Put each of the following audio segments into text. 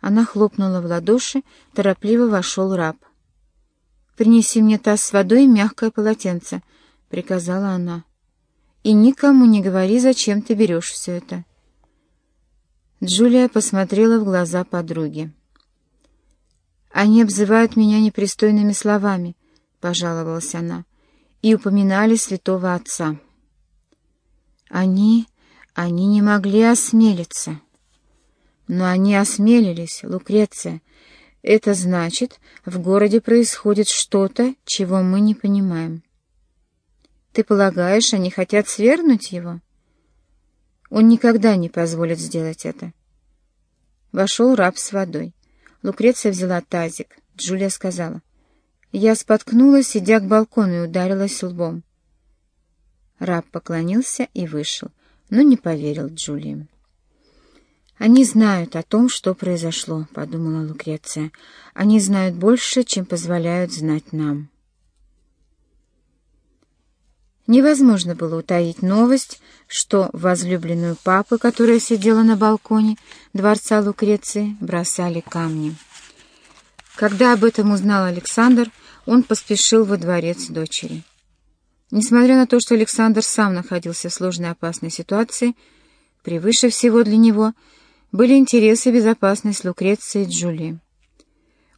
Она хлопнула в ладоши, торопливо вошел раб. «Принеси мне таз с водой и мягкое полотенце», — приказала она. «И никому не говори, зачем ты берешь все это». Джулия посмотрела в глаза подруги. «Они обзывают меня непристойными словами», — пожаловалась она, — «и упоминали святого отца». «Они... они не могли осмелиться». «Но они осмелились, Лукреция. Это значит, в городе происходит что-то, чего мы не понимаем». «Ты полагаешь, они хотят свергнуть его?» «Он никогда не позволит сделать это». Вошел раб с водой. Лукреция взяла тазик. Джулия сказала. Я споткнулась, идя к балкону, и ударилась лбом. Раб поклонился и вышел, но не поверил Джулии. «Они знают о том, что произошло», — подумала Лукреция. «Они знают больше, чем позволяют знать нам». Невозможно было утаить новость, что возлюбленную папы, которая сидела на балконе дворца Лукреции, бросали камни. Когда об этом узнал Александр, он поспешил во дворец дочери. Несмотря на то, что Александр сам находился в сложной опасной ситуации, превыше всего для него были интересы и безопасность Лукреции и Джулии.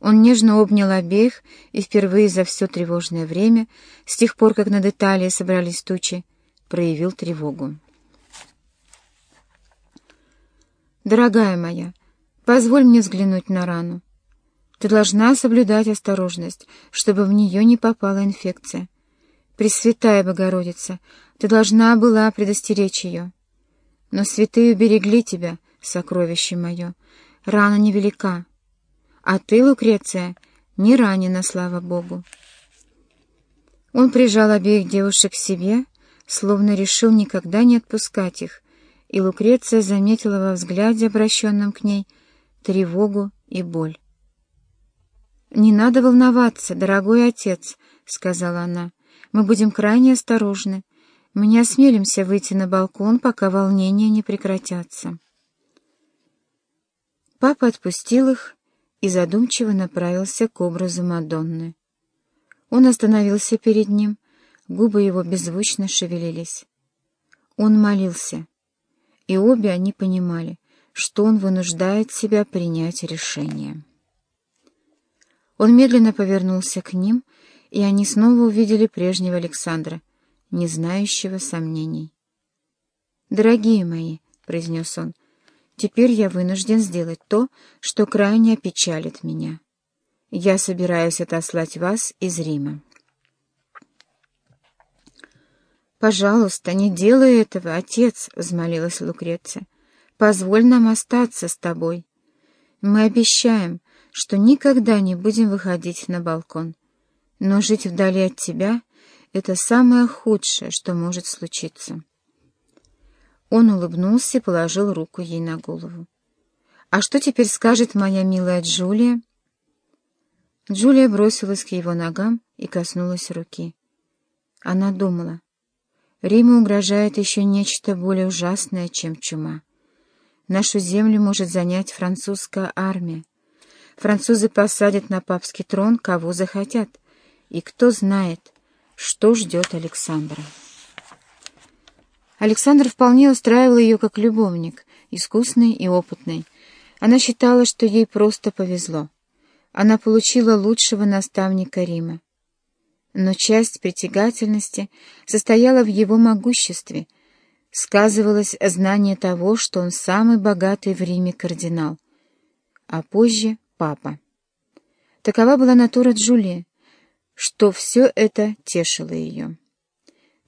Он нежно обнял обеих и впервые за все тревожное время, с тех пор, как над Италией собрались тучи, проявил тревогу. «Дорогая моя, позволь мне взглянуть на рану. Ты должна соблюдать осторожность, чтобы в нее не попала инфекция. Пресвятая Богородица, ты должна была предостеречь ее. Но святые уберегли тебя, сокровище мое. Рана невелика, а ты, Лукреция, не ранена, слава Богу. Он прижал обеих девушек к себе, словно решил никогда не отпускать их, и Лукреция заметила во взгляде, обращенном к ней, тревогу и боль. «Не надо волноваться, дорогой отец», — сказала она. «Мы будем крайне осторожны. Мы не осмелимся выйти на балкон, пока волнения не прекратятся». Папа отпустил их, и задумчиво направился к образу Мадонны. Он остановился перед ним, губы его беззвучно шевелились. Он молился, и обе они понимали, что он вынуждает себя принять решение. Он медленно повернулся к ним, и они снова увидели прежнего Александра, не знающего сомнений. «Дорогие мои», — произнес он, Теперь я вынужден сделать то, что крайне опечалит меня. Я собираюсь отослать вас из Рима. «Пожалуйста, не делай этого, отец», — взмолилась Лукреция. «Позволь нам остаться с тобой. Мы обещаем, что никогда не будем выходить на балкон. Но жить вдали от тебя — это самое худшее, что может случиться». Он улыбнулся и положил руку ей на голову. «А что теперь скажет моя милая Джулия?» Джулия бросилась к его ногам и коснулась руки. Она думала. Риму угрожает еще нечто более ужасное, чем чума. Нашу землю может занять французская армия. Французы посадят на папский трон, кого захотят. И кто знает, что ждет Александра. Александр вполне устраивал ее как любовник, искусный и опытный. Она считала, что ей просто повезло. Она получила лучшего наставника Рима. Но часть притягательности состояла в его могуществе. Сказывалось знание того, что он самый богатый в Риме кардинал, а позже — папа. Такова была натура Джулии, что все это тешило ее.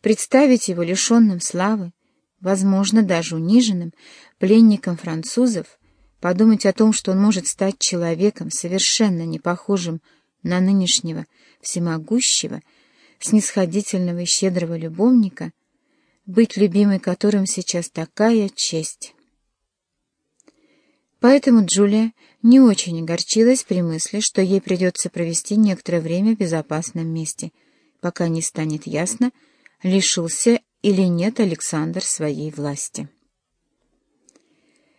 Представить его лишенным славы, возможно, даже униженным, пленником французов, подумать о том, что он может стать человеком, совершенно не похожим на нынешнего всемогущего, снисходительного и щедрого любовника, быть любимой которым сейчас такая честь. Поэтому Джулия не очень огорчилась при мысли, что ей придется провести некоторое время в безопасном месте, пока не станет ясно, лишился или нет Александр своей власти.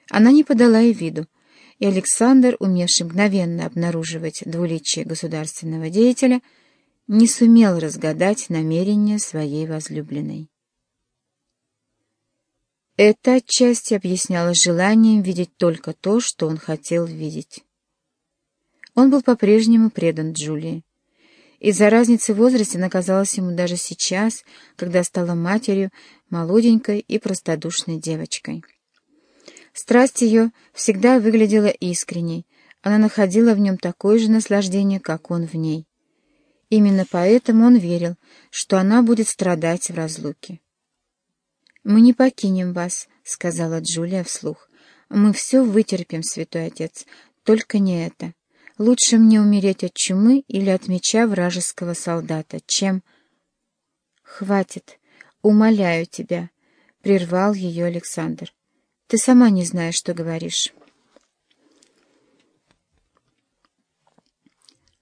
Она не подала и виду, и Александр, умевший мгновенно обнаруживать двуличие государственного деятеля, не сумел разгадать намерения своей возлюбленной. Это отчасти объяснялось желанием видеть только то, что он хотел видеть. Он был по-прежнему предан Джулии. Из-за разницы в возрасте она казалась ему даже сейчас, когда стала матерью, молоденькой и простодушной девочкой. Страсть ее всегда выглядела искренней, она находила в нем такое же наслаждение, как он в ней. Именно поэтому он верил, что она будет страдать в разлуке. «Мы не покинем вас», — сказала Джулия вслух. «Мы все вытерпим, святой отец, только не это. Лучше мне умереть от чумы или от меча вражеского солдата, чем...» «Хватит, умоляю тебя», — прервал ее Александр. «Ты сама не знаешь, что говоришь».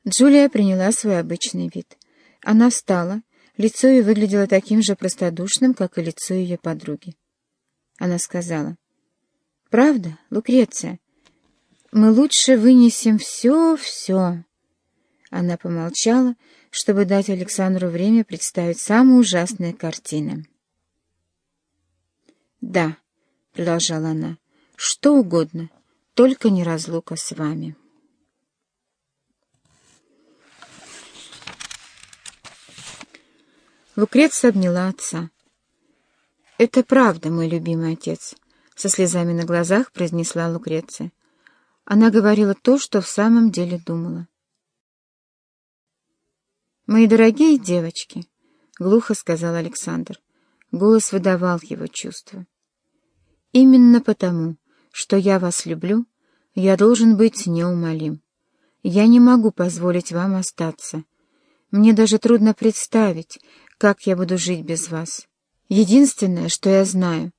Джулия приняла свой обычный вид. Она встала, Лицо ее выглядело таким же простодушным, как и лицо ее подруги. Она сказала, «Правда, Лукреция, мы лучше вынесем все-все». Она помолчала, чтобы дать Александру время представить самые ужасные картины. «Да», — продолжала она, — «что угодно, только не разлука с вами». Лукреция обняла отца. «Это правда, мой любимый отец», — со слезами на глазах произнесла Лукреция. Она говорила то, что в самом деле думала. «Мои дорогие девочки», — глухо сказал Александр. Голос выдавал его чувства. «Именно потому, что я вас люблю, я должен быть неумолим. Я не могу позволить вам остаться. Мне даже трудно представить, как я буду жить без вас. Единственное, что я знаю,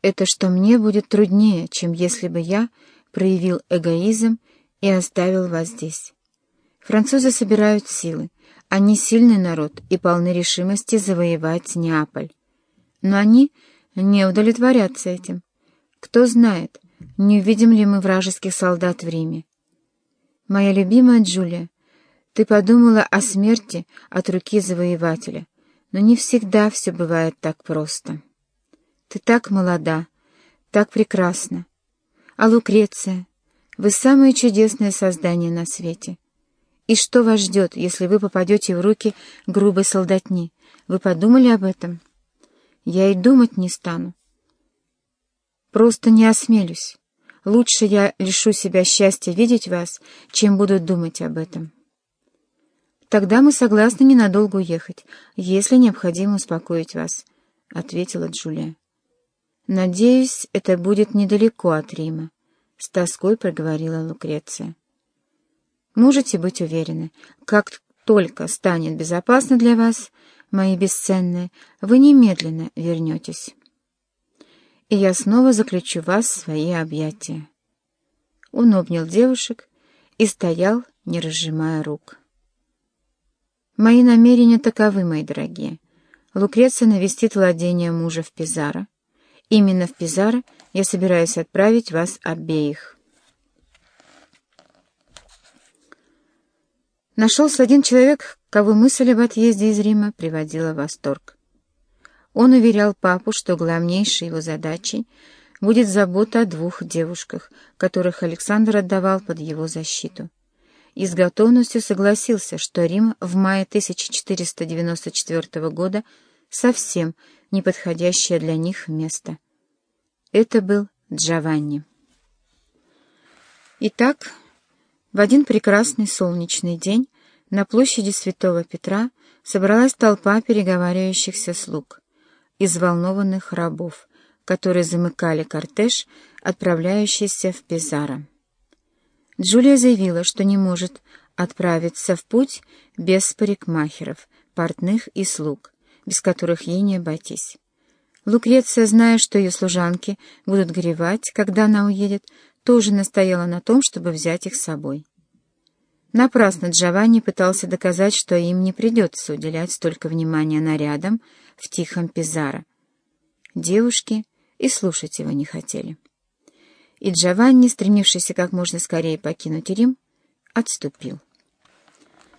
это что мне будет труднее, чем если бы я проявил эгоизм и оставил вас здесь. Французы собирают силы. Они сильный народ и полны решимости завоевать Неаполь. Но они не удовлетворятся этим. Кто знает, не увидим ли мы вражеских солдат в Риме. Моя любимая Джулия, ты подумала о смерти от руки завоевателя — но не всегда все бывает так просто. Ты так молода, так прекрасна. А Лукреция, вы самое чудесное создание на свете. И что вас ждет, если вы попадете в руки грубой солдатни? Вы подумали об этом? Я и думать не стану. Просто не осмелюсь. Лучше я лишу себя счастья видеть вас, чем буду думать об этом. «Тогда мы согласны ненадолго уехать, если необходимо успокоить вас», — ответила Джулия. «Надеюсь, это будет недалеко от Рима», — с тоской проговорила Лукреция. «Можете быть уверены, как только станет безопасно для вас, мои бесценные, вы немедленно вернетесь. И я снова заключу вас в свои объятия». Он обнял девушек и стоял, не разжимая рук. Мои намерения таковы, мои дорогие. Лукреция навестит владение мужа в Пизаро. Именно в Пизаро я собираюсь отправить вас обеих. Нашелся один человек, кого мысль об отъезде из Рима приводила в восторг. Он уверял папу, что главнейшей его задачей будет забота о двух девушках, которых Александр отдавал под его защиту и с готовностью согласился, что Рим в мае 1494 года совсем неподходящее для них место. Это был Джованни. Итак, в один прекрасный солнечный день на площади Святого Петра собралась толпа переговаривающихся слуг, изволнованных рабов, которые замыкали кортеж, отправляющийся в Пизаро. Джулия заявила, что не может отправиться в путь без парикмахеров, портных и слуг, без которых ей не обойтись. Лукреция, зная, что ее служанки будут горевать, когда она уедет, тоже настояла на том, чтобы взять их с собой. Напрасно Джованни пытался доказать, что им не придется уделять столько внимания нарядам в тихом Пизаро. Девушки и слушать его не хотели. и Джованни, стремившийся как можно скорее покинуть Рим, отступил.